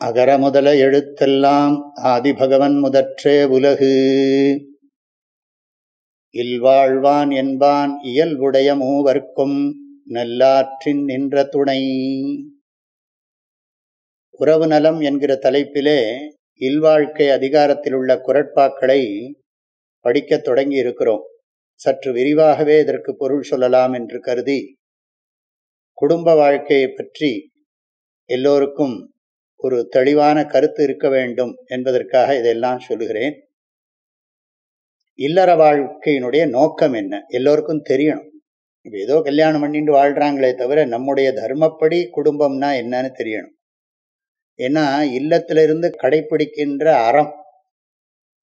அகர முதல எழுத்தெல்லாம் ஆதிபகவன் முதற்றே உலகு. இல்வாழ்வான் என்பான் இயல்புடைய மூவர்க்கும் நல்லாற்றின் நின்ற துணை. உறவு நலம் என்கிற தலைப்பிலே இல்வாழ்க்கை அதிகாரத்தில் உள்ள குரட்பாக்களை படிக்கத் தொடங்கி இருக்கிறோம் சற்று விரிவாகவே இதற்கு பொருள் சொல்லலாம் என்று கருதி குடும்ப வாழ்க்கையை பற்றி எல்லோருக்கும் ஒரு தெளிவான கருத்து இருக்க வேண்டும் என்பதற்காக இதெல்லாம் சொல்லுகிறேன். இல்லற வாழ்க்கையினுடைய நோக்கம் என்ன? எல்லோருக்கும் தெரியணும். இப்போ ஏதோ கல்யாணம் பண்ணிட்டு வாழ்கிறாங்களே தவிர நம்முடைய தர்மப்படி குடும்பம்னா என்னன்னு தெரியணும். ஏன்னா இல்லத்திலிருந்து கடைபிடிக்கின்ற அறம்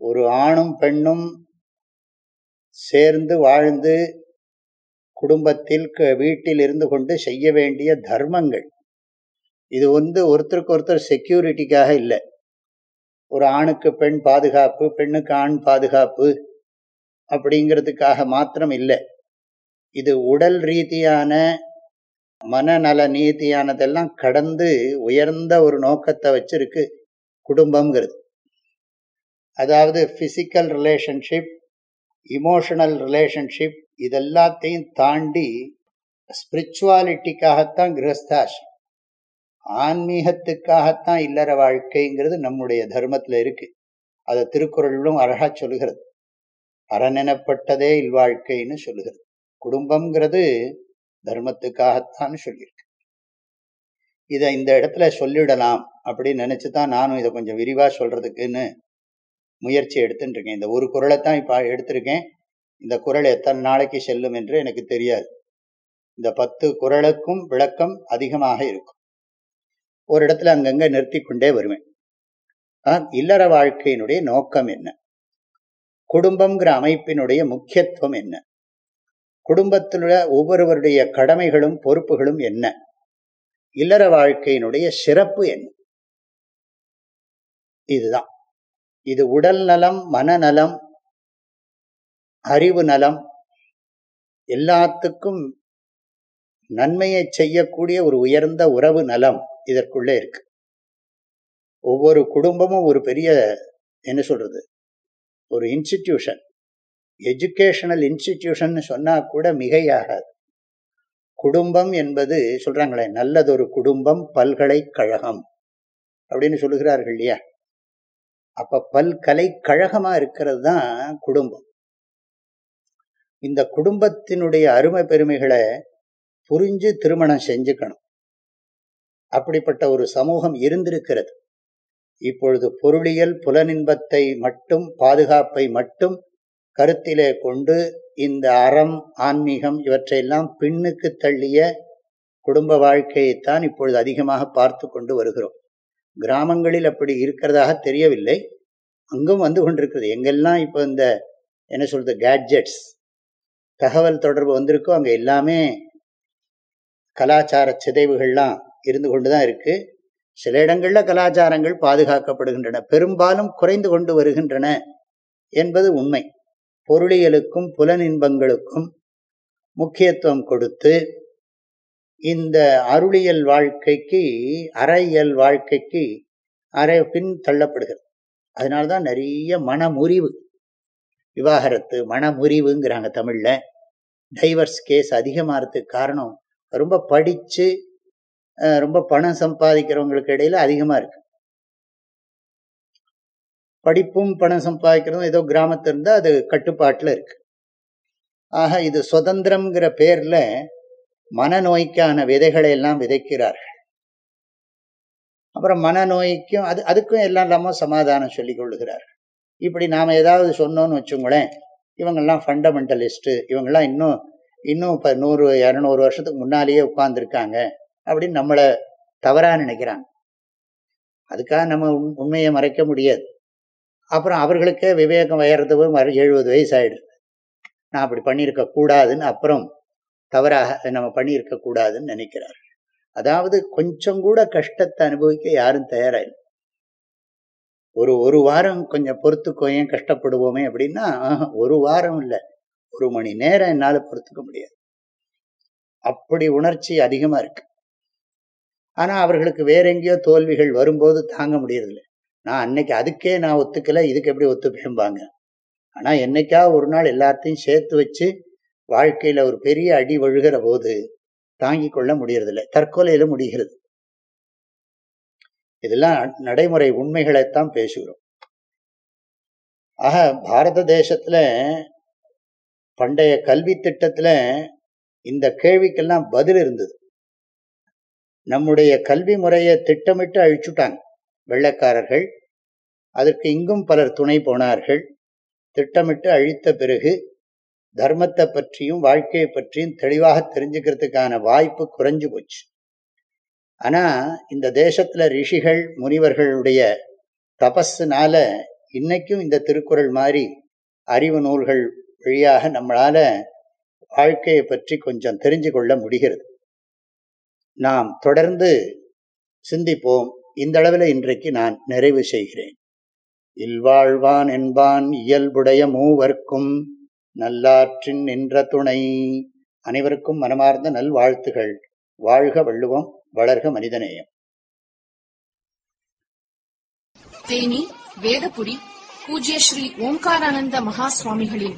ஒரு ஆணும் பெண்ணும் சேர்ந்து வாழ்ந்து குடும்பத்தில் வீட்டில் இருந்து கொண்டு செய்ய வேண்டிய தர்மங்கள் இது வந்து ஒருத்தருக்கு ஒருத்தர் செக்யூரிட்டிக்காக இல்லை. ஒரு ஆணுக்கு பெண் பாதுகாப்பு பெண்ணுக்கு ஆண் பாதுகாப்பு அப்படிங்கிறதுக்காக மாத்திரம் இல்லை. இது உடல் ரீதியான மனநல நீதியானதெல்லாம் கடந்து உயர்ந்த ஒரு நோக்கத்தை வச்சிருக்கு குடும்பம்ங்கிறது. அதாவது ஃபிசிக்கல் ரிலேஷன்ஷிப் இமோஷனல் ரிலேஷன்ஷிப் இதெல்லாத்தையும் தாண்டி ஸ்பிரிச்சுவாலிட்டிக்காகத்தான் கிரகஸ்தாஷம் ஆன்மீகத்துக்காகத்தான் இல்லற வாழ்க்கைங்கிறது நம்முடைய தர்மத்தில் இருக்கு. அதை திருக்குறளும் அழகா சொல்லுகிறது. அறநெனப்பட்டதே இல்வாழ்க்கைன்னு சொல்லுகிறது. குடும்பம்ங்கிறது தர்மத்துக்காகத்தான் சொல்லியிருக்கு. இதை இந்த இடத்துல சொல்லிடலாம் அப்படின்னு நினைச்சு தான் நானும் இதை கொஞ்சம் விரிவாக சொல்றதுக்குன்னு முயற்சி எடுத்துட்டு இருக்கேன். இந்த ஒரு குரலை தான் இப்போ எடுத்திருக்கேன். இந்த குரல் எத்தனை நாளைக்கு செல்லும் என்று எனக்கு தெரியாது. இந்த பத்து குரலுக்கும் விளக்கம் அதிகமாக இருக்கும். ஒரு இடத்துல அங்கங்க நிறுத்தி கொண்டே வருவேன் இல்லற வாழ்க்கையினுடைய நோக்கம் என்ன? குடும்பங்கிற அமைப்பினுடைய முக்கியத்துவம் என்ன? குடும்பத்திலுள்ள ஒவ்வொருவருடைய கடமைகளும் பொறுப்புகளும் என்ன? இல்லற வாழ்க்கையினுடைய சிறப்பு என்ன? இதுதான். இது உடல் நலம் மனநலம் அறிவு நலம் எல்லாத்துக்கும் நன்மையை செய்யக்கூடிய ஒரு உயர்ந்த உறவு நலம் இதற்குள்ளே இருக்கு. ஒவ்வொரு குடும்பமும் ஒரு பெரிய என்ன சொல்றது ஒரு இன்ஸ்டிடியூஷன் எஜுகேஷனல் இன்ஸ்டிடியூஷன் சொன்னா கூட மிகையாகாது. குடும்பம் என்பது சொல்றாங்களே நல்லதொரு குடும்பம் பல்கலைக்கழகம் அப்படின்னு சொல்லுகிறார்கள் இல்லையா? அப்ப பல்கலைக்கழகமா இருக்கிறது தான் குடும்பம். இந்த குடும்பத்தினுடைய அருமை பெருமைகளை புரிஞ்சு திருமணம் செஞ்சுக்கணும். அப்படிப்பட்ட ஒரு சமூகம் இருந்திருக்கிறது. இப்பொழுது பொருளியல் புலனின்பத்தை மட்டும் பாதுகாப்பை மட்டும் கருத்திலே கொண்டு இந்த அறம் ஆன்மீகம் இவற்றையெல்லாம் பின்னுக்கு தள்ளிய குடும்ப வாழ்க்கையைத்தான் இப்பொழுது அதிகமாக பார்த்து கொண்டு வருகிறோம். கிராமங்களில் அப்படி இருக்கிறதாக தெரியவில்லை. அங்கும் வந்து கொண்டிருக்கிறது. எங்கெல்லாம் இப்போ இந்த என்ன சொல்கிறது கேட்ஜெட்ஸ் தகவல் தொடர்பு வந்திருக்கோ அங்கே எல்லாமே கலாச்சார சிதைவுகள்லாம் இருந்து கொண்டு தான் இருக்குது சில இடங்களில் கலாச்சாரங்கள் பாதுகாக்கப்படுகின்றன. பெரும்பாலும் குறைந்து கொண்டு வருகின்றன என்பது உண்மை. பொருளியலுக்கும் புலனின்பங்களுக்கும் முக்கியத்துவம் கொடுத்து இந்த அருளியல் வாழ்க்கைக்கு அறையியல் வாழ்க்கைக்கு அறை பின் தள்ளப்படுகிறது. அதனால்தான் நிறைய மனமுறிவு விவாகரத்து மனமுறிவுங்கிறாங்க தமிழில். டைவர்ஸ் கேஸ் அதிகமாகிறதுக்கு காரணம் ரொம்ப படித்து ரொம்ப பணம் சம்பாதிக்கிறவங்களுக்கு இடையில அதிகமாக இருக்கு. படிப்பும் பணம் சம்பாதிக்கிறதும் ஏதோ கிராமத்தில் இருந்தால் அது கட்டுப்பாட்டில் இருக்கு. ஆக இது சுதந்திரம்ங்கிற பேர்ல மனநோய்க்கான விதைகளை எல்லாம் விதைக்கிறார்கள். அப்புறம் மனநோய்க்கும் அது அதுக்கும் எல்லாம் இல்லாமல் சமாதானம் சொல்லி கொள்ளுகிறார்கள். இப்படி நாம் ஏதாவது சொன்னோன்னு வச்சுங்களேன் இவங்கெல்லாம் ஃபண்டமெண்டலிஸ்ட்டு இவங்கெல்லாம் இன்னும் இன்னும் இப்போ நூறு இரநூறு வருஷத்துக்கு முன்னாலேயே உட்கார்ந்துருக்காங்க அப்படின்னு நம்மளை தவறாக நினைக்கிறாங்க. அதுக்காக நம்ம உண்மையை மறைக்க முடியாது. அப்புறம் அவர்களுக்கே விவேகம் வயறதுக்கு எழுபது வயசு ஆயிடுது நான் அப்படி பண்ணியிருக்க கூடாதுன்னு அப்புறம் தவறாக நம்ம பண்ணியிருக்க கூடாதுன்னு நினைக்கிறார். அதாவது கொஞ்சம் கூட கஷ்டத்தை அனுபவிக்க யாரும் தயாராக ஒரு ஒரு வாரம் கொஞ்சம் பொறுத்துக்கோயேன் கஷ்டப்படுவோமே அப்படின்னா ஒரு வாரம் இல்லை. ஒரு மணி நேரம் என்னால் பொறுத்துக்க முடியாது. அப்படி உணர்ச்சி அதிகமா இருக்கு. ஆனா அவர்களுக்கு வேற எங்கேயோ தோல்விகள் வரும்போது தாங்க முடியறதில்ல. நான் அன்னைக்கு அதுக்கே நான் ஒத்துக்கலை இதுக்கு எப்படி ஒத்துப்பேம்பாங்க. ஆனா என்னைக்கா ஒரு நாள் எல்லாத்தையும் சேர்த்து வச்சு வாழ்க்கையில ஒரு பெரிய அடி வழுகிற போது தாங்கிக் கொள்ள முடியறதில்லை. தற்கொலையில முடிகிறது. இதெல்லாம் நடைமுறை உண்மைகளைத்தான் பேசுகிறோம். ஆக பாரத தேசத்துல பண்டைய கல்வி திட்டத்தில் இந்த கேள்விக்கெல்லாம் பதில் இருந்தது. நம்முடைய கல்வி முறையை திட்டமிட்டு அழிச்சுட்டாங்க வெள்ளைக்காரர்கள். அதற்கு இங்கும் பலர் துணை போனார்கள். திட்டமிட்டு அழித்த பிறகு தர்மத்தை பற்றியும் வாழ்க்கையை பற்றியும் தெளிவாக தெரிஞ்சுக்கிறதுக்கான வாய்ப்பு குறைஞ்சு போச்சு. ஆனால் இந்த தேசத்தில் ரிஷிகள் முனிவர்களுடைய தபஸுனால இன்னைக்கும் இந்த திருக்குறள் மாதிரி அறிவு நூல்கள் வழியாக நம்மளால வாழ்க்கையை பற்றி கொஞ்சம் தெரிஞ்சு கொள்ள முடிகிறது. நாம் தொடர்ந்து சிந்திப்போம். இந்த அளவில் இன்றைக்கு நான் நிறைவு செய்கிறேன். இல்வாழ்வான் என்பான் இயல்புடைய மூவர்க்கும் நல்லாற்றின் நின்ற துணை. அனைவருக்கும் மனமார்ந்த நல்வாழ்த்துகள். வாழ்க வள்ளுவம் வளர்க மனிதநேயம். தேனி வேதபுரி பூஜ்ய ஸ்ரீ ஓம்காரானந்த மகா சுவாமிகளின்